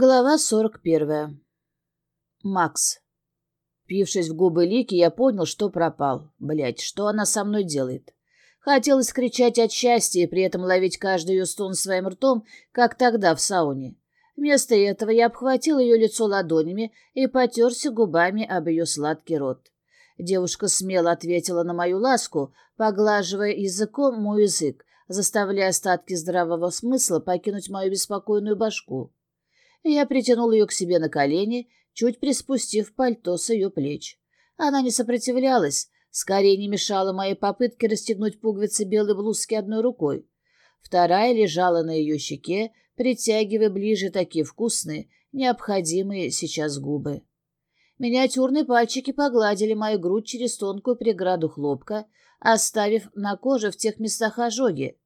Глава сорок первая. Макс. Пившись в губы Лики, я понял, что пропал. Блять, что она со мной делает? Хотелось кричать от счастья и при этом ловить каждый ее стон своим ртом, как тогда в сауне. Вместо этого я обхватил ее лицо ладонями и потерся губами об ее сладкий рот. Девушка смело ответила на мою ласку, поглаживая языком мой язык, заставляя остатки здравого смысла покинуть мою беспокойную башку. Я притянул ее к себе на колени, чуть приспустив пальто с ее плеч. Она не сопротивлялась, скорее не мешала моей попытке расстегнуть пуговицы белой блузки одной рукой. Вторая лежала на ее щеке, притягивая ближе такие вкусные, необходимые сейчас губы. Миниатюрные пальчики погладили мою грудь через тонкую преграду хлопка, оставив на коже в тех местах ожоги.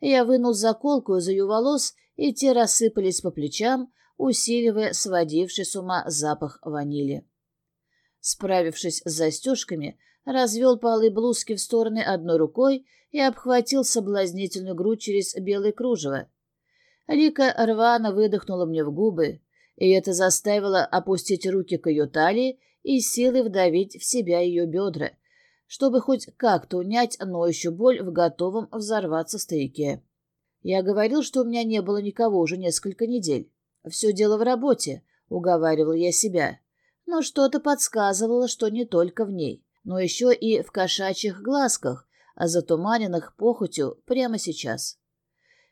Я вынул заколку из ее волос, и те рассыпались по плечам, усиливая сводивший с ума запах ванили. Справившись с застежками, развел полы блузки в стороны одной рукой и обхватил соблазнительную грудь через белое кружево. Лика рвано выдохнула мне в губы, и это заставило опустить руки к ее талии и силой вдавить в себя ее бедра, чтобы хоть как-то унять ноющую боль в готовом взорваться стояке. Я говорил, что у меня не было никого уже несколько недель. Все дело в работе, уговаривал я себя. Но что-то подсказывало, что не только в ней, но еще и в кошачьих глазках, а затуманенных похотью прямо сейчас.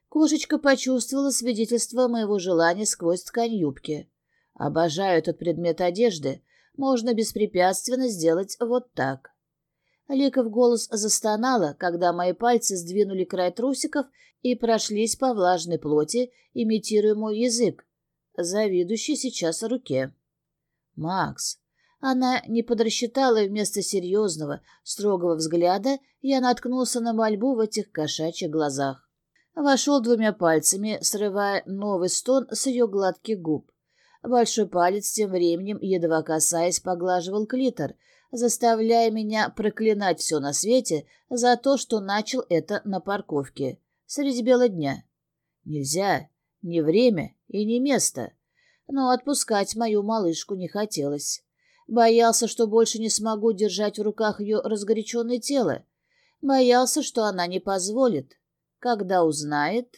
Кошечка почувствовала свидетельство моего желания сквозь ткань юбки. Обожаю этот предмет одежды. Можно беспрепятственно сделать вот так. Лика в голос застонала, когда мои пальцы сдвинули край трусиков и прошлись по влажной плоти, имитируя мой язык, завидующий сейчас руке. «Макс!» Она не подрасчитала, и вместо серьезного, строгого взгляда я наткнулся на мольбу в этих кошачьих глазах. Вошел двумя пальцами, срывая новый стон с ее гладких губ. Большой палец тем временем, едва касаясь, поглаживал клитор, заставляя меня проклинать все на свете за то, что начал это на парковке, среди бела дня. Нельзя, не время и не место. Но отпускать мою малышку не хотелось. Боялся, что больше не смогу держать в руках ее разгоряченное тело. Боялся, что она не позволит. Когда узнает...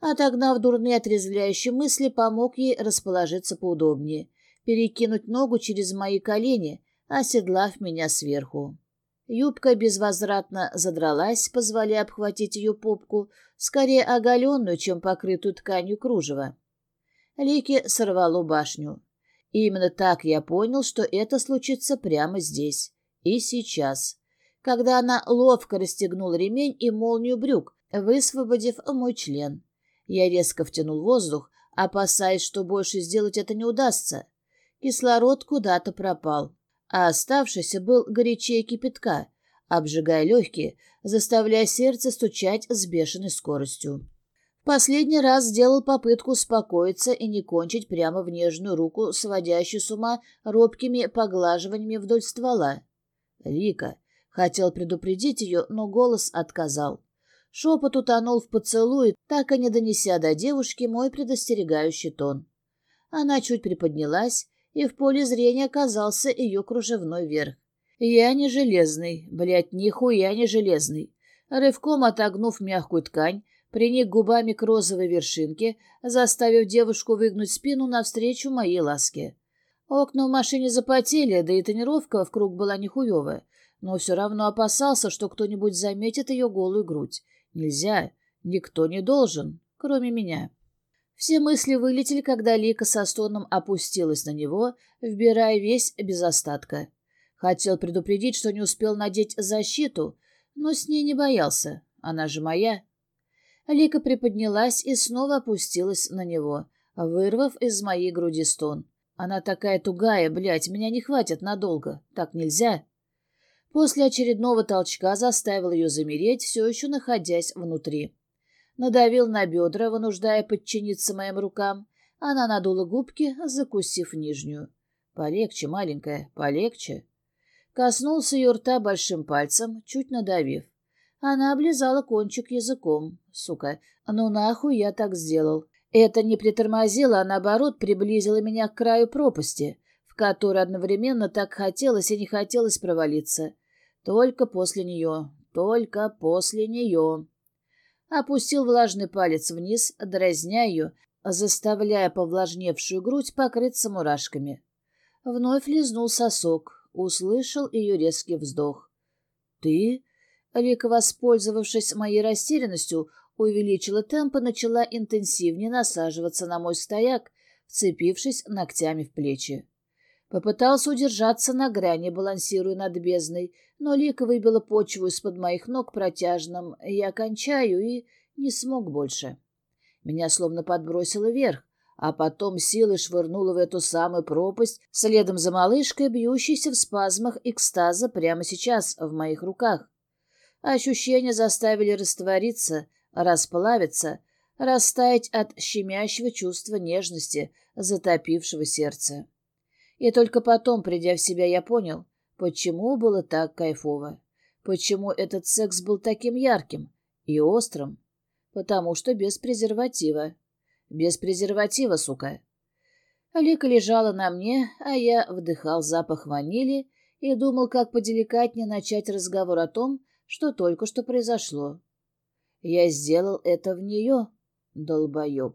Отогнав дурные отрезвляющие мысли, помог ей расположиться поудобнее, перекинуть ногу через мои колени, оседлав меня сверху. Юбка безвозвратно задралась, позволяя обхватить ее попку, скорее оголенную, чем покрытую тканью кружева. Лики сорвало башню. И именно так я понял, что это случится прямо здесь и сейчас, когда она ловко расстегнула ремень и молнию брюк, высвободив мой член. Я резко втянул воздух, опасаясь, что больше сделать это не удастся. Кислород куда-то пропал а оставшийся был горячее кипятка, обжигая легкие, заставляя сердце стучать с бешеной скоростью. Последний раз сделал попытку успокоиться и не кончить прямо в нежную руку, сводящую с ума робкими поглаживаниями вдоль ствола. Лика хотел предупредить ее, но голос отказал. Шепот утонул в поцелуе, так и не донеся до девушки мой предостерегающий тон. Она чуть приподнялась, и в поле зрения оказался ее кружевной верх. Я не железный, блядь, нихуя не железный. Рывком отогнув мягкую ткань, приник губами к розовой вершинке, заставив девушку выгнуть спину навстречу моей ласке. Окна в машине запотели, да и тренировка в круг была нехуевая, но все равно опасался, что кто-нибудь заметит ее голую грудь. Нельзя, никто не должен, кроме меня. Все мысли вылетели, когда Лика со стоном опустилась на него, вбирая весь без остатка. Хотел предупредить, что не успел надеть защиту, но с ней не боялся. Она же моя. Лика приподнялась и снова опустилась на него, вырвав из моей груди стон. Она такая тугая, блядь, меня не хватит надолго. Так нельзя. После очередного толчка заставил ее замереть, все еще находясь внутри надавил на бедра, вынуждая подчиниться моим рукам. Она надула губки, закусив нижнюю. «Полегче, маленькая, полегче». Коснулся ее рта большим пальцем, чуть надавив. Она облизала кончик языком. Сука, ну нахуй я так сделал? Это не притормозило, а наоборот приблизило меня к краю пропасти, в которой одновременно так хотелось и не хотелось провалиться. Только после нее, только после нее. Опустил влажный палец вниз, дразня ее, заставляя повлажневшую грудь покрыться мурашками. Вновь лизнул сосок, услышал ее резкий вздох. «Ты?» Лика, воспользовавшись моей растерянностью, увеличила темп и начала интенсивнее насаживаться на мой стояк, вцепившись ногтями в плечи. Попытался удержаться на грани, балансируя над бездной, но Лика выбила почву из-под моих ног протяжным «я кончаю» и не смог больше. Меня словно подбросило вверх, а потом силой швырнула в эту самую пропасть, следом за малышкой, бьющейся в спазмах экстаза прямо сейчас в моих руках. Ощущения заставили раствориться, расплавиться, растаять от щемящего чувства нежности, затопившего сердце. И только потом, придя в себя, я понял, почему было так кайфово, почему этот секс был таким ярким и острым, потому что без презерватива. Без презерватива, сука. Лика лежала на мне, а я вдыхал запах ванили и думал, как поделикатнее начать разговор о том, что только что произошло. Я сделал это в нее, долбоеб.